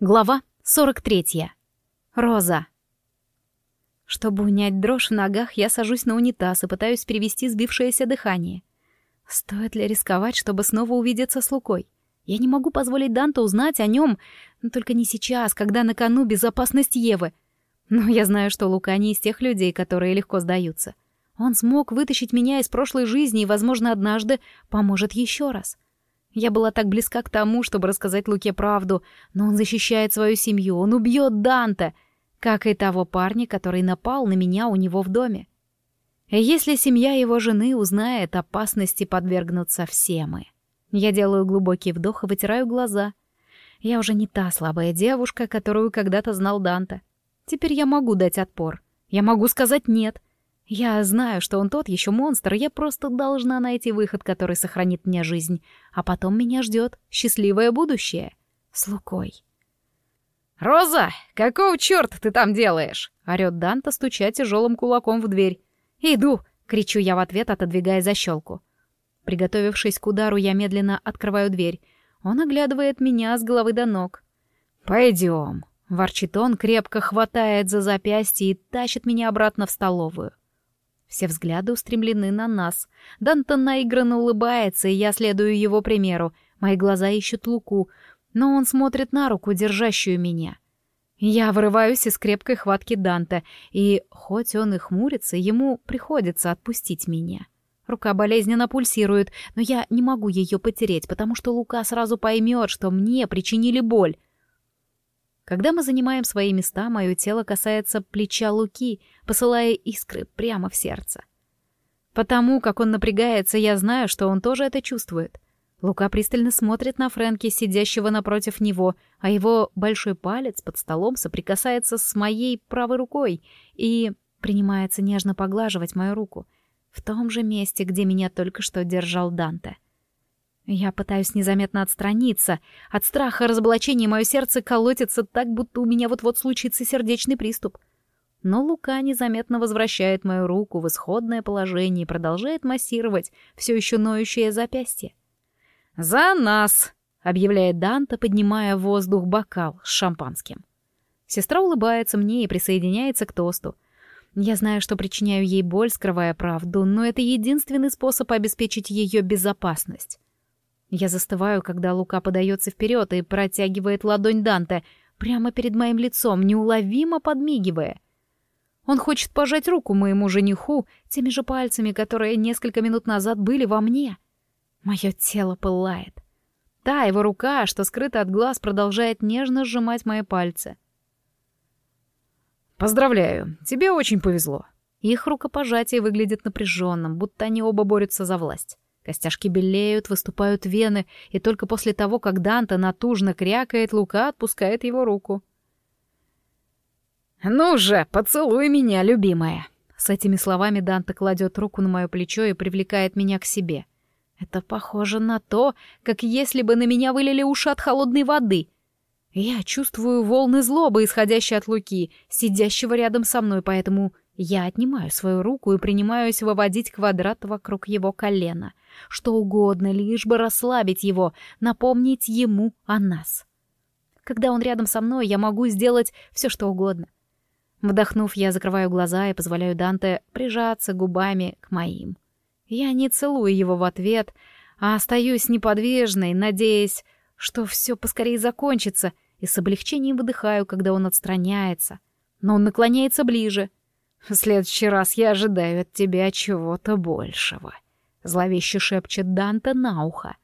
Глава 43. Роза. Чтобы унять дрожь в ногах, я сажусь на унитаз и пытаюсь перевести сбившееся дыхание. Стоит ли рисковать, чтобы снова увидеться с Лукой? Я не могу позволить Данте узнать о нем, но только не сейчас, когда на кону безопасность Евы. Но я знаю, что Лука не из тех людей, которые легко сдаются. Он смог вытащить меня из прошлой жизни и, возможно, однажды поможет еще раз. — я была так близка к тому, чтобы рассказать Луке правду, но он защищает свою семью, он убьет Данте, как и того парня, который напал на меня у него в доме. Если семья его жены узнает, опасности подвергнутся все мы. Я делаю глубокий вдох и вытираю глаза. Я уже не та слабая девушка, которую когда-то знал Данте. Теперь я могу дать отпор. Я могу сказать «нет», я знаю, что он тот еще монстр, я просто должна найти выход, который сохранит мне жизнь, а потом меня ждет счастливое будущее. С Лукой. «Роза, какого черта ты там делаешь?» — орёт Данта, стуча тяжелым кулаком в дверь. «Иду!» — кричу я в ответ, отодвигая защелку. Приготовившись к удару, я медленно открываю дверь. Он оглядывает меня с головы до ног. «Пойдем!» — ворчит он, крепко хватает за запястье и тащит меня обратно в столовую. Все взгляды устремлены на нас. Дантон наигранно улыбается, и я следую его примеру. Мои глаза ищут Луку, но он смотрит на руку, держащую меня. Я вырываюсь из крепкой хватки Данта, и, хоть он и хмурится, ему приходится отпустить меня. Рука болезненно пульсирует, но я не могу ее потереть, потому что Лука сразу поймет, что мне причинили боль. Когда мы занимаем свои места, мое тело касается плеча Луки, посылая искры прямо в сердце. Потому как он напрягается, я знаю, что он тоже это чувствует. Лука пристально смотрит на Фрэнки, сидящего напротив него, а его большой палец под столом соприкасается с моей правой рукой и принимается нежно поглаживать мою руку в том же месте, где меня только что держал Данте. — я пытаюсь незаметно отстраниться. От страха разоблачения мое сердце колотится так, будто у меня вот-вот случится сердечный приступ. Но Лука незаметно возвращает мою руку в исходное положение и продолжает массировать все еще ноющее запястье. «За нас!» — объявляет Данта, поднимая в воздух бокал с шампанским. Сестра улыбается мне и присоединяется к тосту. Я знаю, что причиняю ей боль, скрывая правду, но это единственный способ обеспечить ее безопасность. Я застываю, когда Лука подается вперед и протягивает ладонь Данте прямо перед моим лицом, неуловимо подмигивая. Он хочет пожать руку моему жениху теми же пальцами, которые несколько минут назад были во мне. Мое тело пылает. Та его рука, что скрыта от глаз, продолжает нежно сжимать мои пальцы. «Поздравляю, тебе очень повезло». Их рукопожатие выглядит напряженным, будто они оба борются за власть. Костяшки белеют, выступают вены, и только после того, как Данте натужно крякает, Лука отпускает его руку. «Ну же, поцелуй меня, любимая!» С этими словами Данте кладет руку на мое плечо и привлекает меня к себе. Это похоже на то, как если бы на меня вылили уши от холодной воды. Я чувствую волны злобы, исходящие от Луки, сидящего рядом со мной, поэтому я отнимаю свою руку и принимаюсь выводить квадрат вокруг его колена. Что угодно, лишь бы расслабить его, напомнить ему о нас. Когда он рядом со мной, я могу сделать все, что угодно. Вдохнув, я закрываю глаза и позволяю Данте прижаться губами к моим. Я не целую его в ответ, а остаюсь неподвижной, надеясь, что все поскорее закончится, и с облегчением выдыхаю, когда он отстраняется. Но он наклоняется ближе — в следующий раз я ожидаю от тебя чего-то большего», — зловеще шепчет Данте на ухо.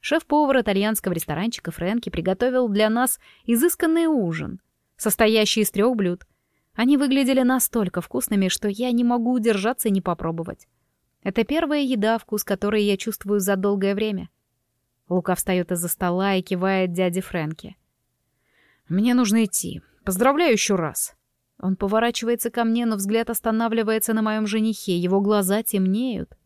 Шеф-повар итальянского ресторанчика Фрэнки приготовил для нас изысканный ужин, состоящий из трех блюд. Они выглядели настолько вкусными, что я не могу удержаться и не попробовать. Это первая еда, вкус которой я чувствую за долгое время. Лука встает из-за стола и кивает дяде Фрэнки. «Мне нужно идти. Поздравляю еще раз», он поворачивается ко мне, но взгляд останавливается на моем женихе, его глаза темнеют.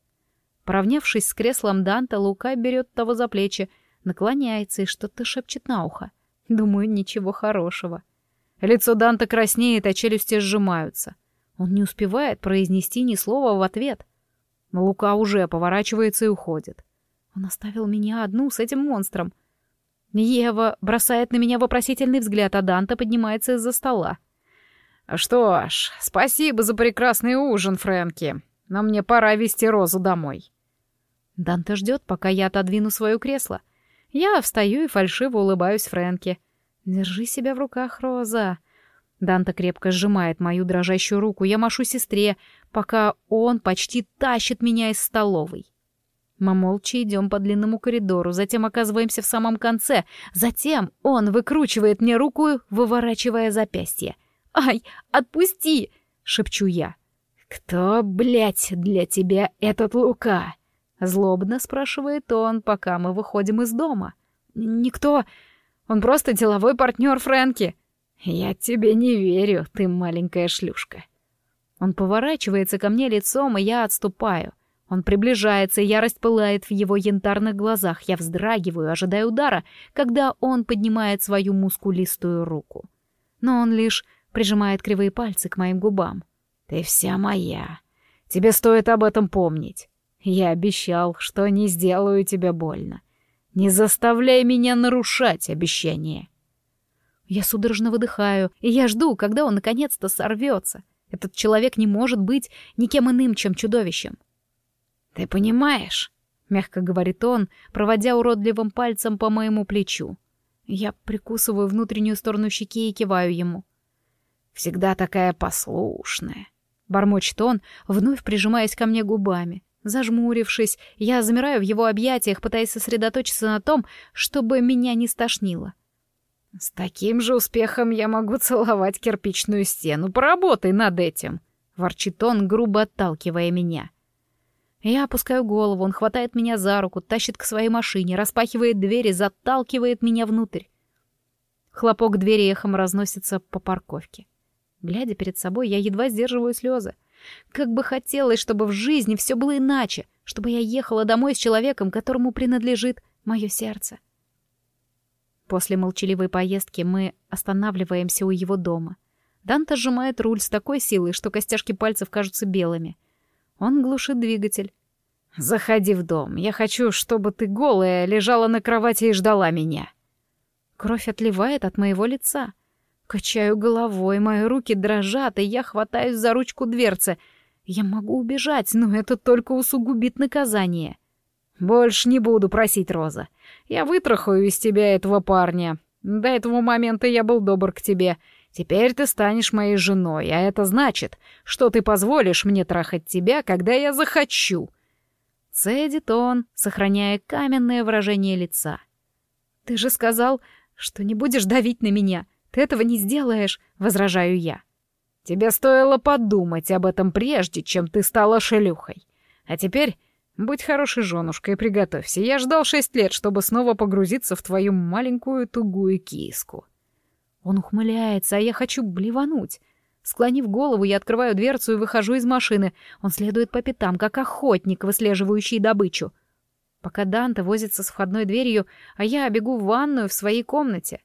Поравнявшись с креслом Данта, Лука берет того за плечи, наклоняется и что-то шепчет на ухо. Думаю, ничего хорошего. Лицо Данта краснеет, а челюсти сжимаются. Он не успевает произнести ни слова в ответ. Но Лука уже поворачивается и уходит. Он оставил меня одну с этим монстром. Ева бросает на меня вопросительный взгляд, а Данта поднимается из-за стола. «Что ж, спасибо за прекрасный ужин, Фрэнки, но мне пора вести Розу домой». Данта ждет, пока я отодвину свое кресло. Я встаю и фальшиво улыбаюсь Фрэнке. «Держи себя в руках, Роза». Данта крепко сжимает мою дрожащую руку. Я машу сестре, пока он почти тащит меня из столовой. Мы молча идем по длинному коридору, затем оказываемся в самом конце. Затем он выкручивает мне руку, выворачивая запястье. «Ай, отпусти!» — шепчу я. «Кто, блядь, для тебя этот Лука?» — злобно спрашивает он, пока мы выходим из дома. «Никто. Он просто деловой партнер Фрэнки». «Я тебе не верю, ты маленькая шлюшка». Он поворачивается ко мне лицом, и я отступаю. Он приближается, ярость пылает в его янтарных глазах. Я вздрагиваю, ожидая удара, когда он поднимает свою мускулистую руку. Но он лишь прижимает кривые пальцы к моим губам. «Ты вся моя. Тебе стоит об этом помнить. Я обещал, что не сделаю тебе больно. Не заставляй меня нарушать обещание». Я судорожно выдыхаю, и я жду, когда он наконец-то сорвется. Этот человек не может быть никем иным, чем чудовищем. «Ты понимаешь?» — мягко говорит он, проводя уродливым пальцем по моему плечу. Я прикусываю внутреннюю сторону щеки и киваю ему. «Всегда такая послушная», — бормочет он, вновь прижимаясь ко мне губами. Зажмурившись, я замираю в его объятиях, пытаясь сосредоточиться на том, чтобы меня не стошнило. «С таким же успехом я могу целовать кирпичную стену. Поработай над этим», — ворчит он, грубо отталкивая меня. Я опускаю голову, он хватает меня за руку, тащит к своей машине, распахивает двери, заталкивает меня внутрь. Хлопок двери эхом разносится по парковке. Глядя перед собой, я едва сдерживаю слезы. Как бы хотелось, чтобы в жизни все было иначе, чтобы я ехала домой с человеком, которому принадлежит мое сердце. После молчаливой поездки мы останавливаемся у его дома. Данта сжимает руль с такой силой, что костяшки пальцев кажутся белыми — он глушит двигатель. «Заходи в дом. Я хочу, чтобы ты голая лежала на кровати и ждала меня». Кровь отливает от моего лица. Качаю головой, мои руки дрожат, и я хватаюсь за ручку дверцы. Я могу убежать, но это только усугубит наказание. «Больше не буду просить, Роза. Я вытрахаю из тебя этого парня. До этого момента я был добр к тебе. Теперь ты станешь моей женой, а это значит, что ты позволишь мне трахать тебя, когда я захочу». Цедит он, сохраняя каменное выражение лица. «Ты же сказал, что не будешь давить на меня. Ты этого не сделаешь», — возражаю я. «Тебе стоило подумать об этом прежде, чем ты стала шелюхой. А теперь будь хорошей женушкой и приготовься. Я ждал шесть лет, чтобы снова погрузиться в твою маленькую тугую киску». Он ухмыляется, а я хочу блевануть. Склонив голову, я открываю дверцу и выхожу из машины. Он следует по пятам, как охотник, выслеживающий добычу. Пока Данте возится с входной дверью, а я бегу в ванную в своей комнате.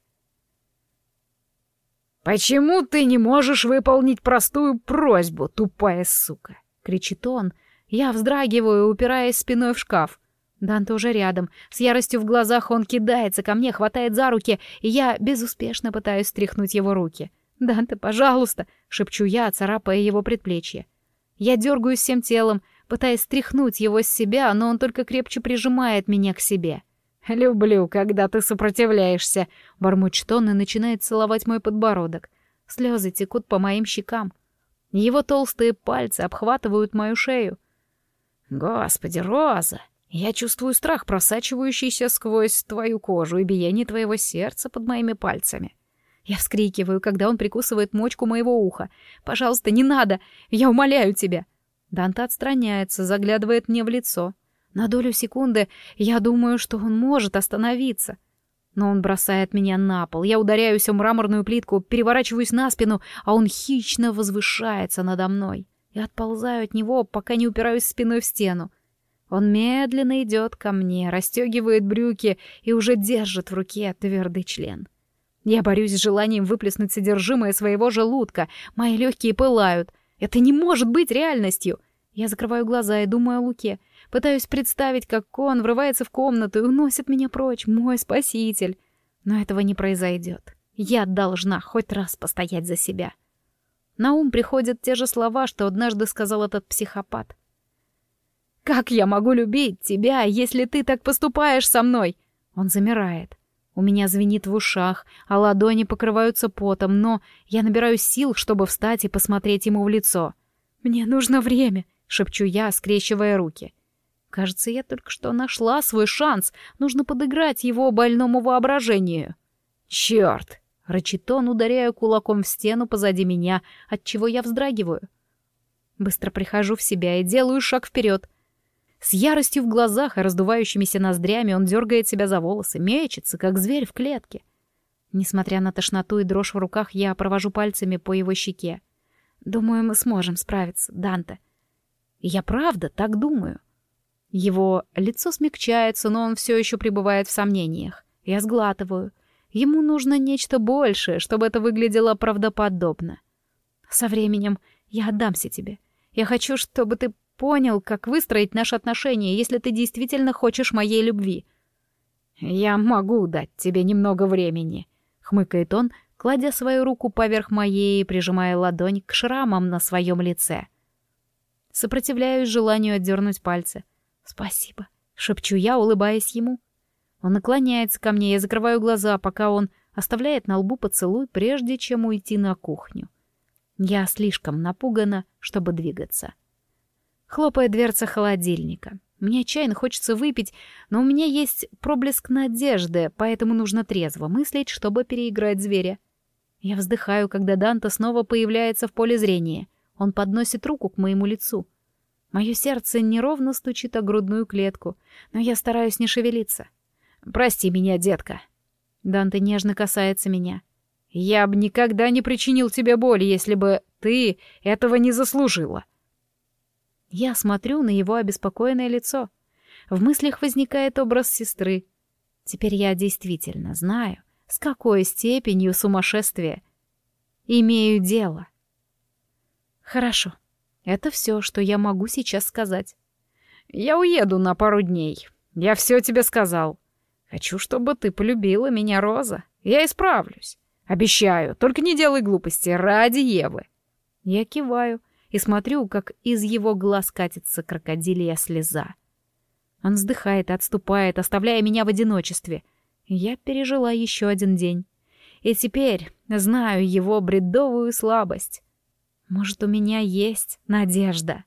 «Почему ты не можешь выполнить простую просьбу, тупая сука?» — кричит он. Я вздрагиваю, упираясь спиной в шкаф. Данте уже рядом. С яростью в глазах он кидается ко мне, хватает за руки, и я безуспешно пытаюсь стряхнуть его руки. «Данте, пожалуйста!» — шепчу я, царапая его предплечье. Я дергаюсь всем телом, пытаясь стряхнуть его с себя, но он только крепче прижимает меня к себе. «Люблю, когда ты сопротивляешься», — бормочет он и начинает целовать мой подбородок. Слезы текут по моим щекам. Его толстые пальцы обхватывают мою шею. «Господи, Роза!» Я чувствую страх, просачивающийся сквозь твою кожу и биение твоего сердца под моими пальцами. Я вскрикиваю, когда он прикусывает мочку моего уха. «Пожалуйста, не надо! Я умоляю тебя!» Данте отстраняется, заглядывает мне в лицо. На долю секунды я думаю, что он может остановиться. Но он бросает меня на пол. Я ударяюсь о мраморную плитку, переворачиваюсь на спину, а он хищно возвышается надо мной. Я отползаю от него, пока не упираюсь спиной в стену. Он медленно идет ко мне, расстегивает брюки и уже держит в руке твердый член. Я борюсь с желанием выплеснуть содержимое своего желудка. Мои легкие пылают. Это не может быть реальностью. Я закрываю глаза и думаю о Луке. Пытаюсь представить, как он врывается в комнату и уносит меня прочь, мой спаситель. Но этого не произойдет. Я должна хоть раз постоять за себя. На ум приходят те же слова, что однажды сказал этот психопат. «Как я могу любить тебя, если ты так поступаешь со мной?» Он замирает. У меня звенит в ушах, а ладони покрываются потом, но я набираю сил, чтобы встать и посмотреть ему в лицо. «Мне нужно время», — шепчу я, скрещивая руки. Кажется, я только что нашла свой шанс. Нужно подыграть его больному воображению. «Чёрт!» — рычит он, ударяя кулаком в стену позади меня, от чего я вздрагиваю. Быстро прихожу в себя и делаю шаг вперед. С яростью в глазах и раздувающимися ноздрями он дергает себя за волосы, мечется, как зверь в клетке. Несмотря на тошноту и дрожь в руках, я провожу пальцами по его щеке. Думаю, мы сможем справиться, Данте. Я правда так думаю. Его лицо смягчается, но он все еще пребывает в сомнениях. Я сглатываю. Ему нужно нечто большее, чтобы это выглядело правдоподобно. Со временем я отдамся тебе. Я хочу, чтобы ты понял, как выстроить наши отношения, если ты действительно хочешь моей любви. Я могу дать тебе немного времени, хмыкает он, кладя свою руку поверх моей и прижимая ладонь к шрамам на своем лице. Сопротивляюсь желанию отдернуть пальцы. Спасибо, шепчу я, улыбаясь ему. Он наклоняется ко мне, я закрываю глаза, пока он оставляет на лбу поцелуй, прежде чем уйти на кухню. Я слишком напугана, чтобы двигаться. Хлопает дверца холодильника. Мне отчаянно хочется выпить, но у меня есть проблеск надежды, поэтому нужно трезво мыслить, чтобы переиграть зверя. Я вздыхаю, когда Данта снова появляется в поле зрения. Он подносит руку к моему лицу. Мое сердце неровно стучит о грудную клетку, но я стараюсь не шевелиться. «Прости меня, детка». Данте нежно касается меня. «Я бы никогда не причинил тебе боли, если бы ты этого не заслужила». Я смотрю на его обеспокоенное лицо. В мыслях возникает образ сестры. Теперь я действительно знаю, с какой степенью сумасшествия имею дело. Хорошо. Это все, что я могу сейчас сказать. Я уеду на пару дней. Я все тебе сказал. Хочу, чтобы ты полюбила меня, Роза. Я исправлюсь. Обещаю, только не делай глупости ради Евы. Я киваю и смотрю, как из его глаз катится крокодилья слеза. Он вздыхает отступает, оставляя меня в одиночестве. Я пережила еще один день. И теперь знаю его бредовую слабость. Может, у меня есть надежда.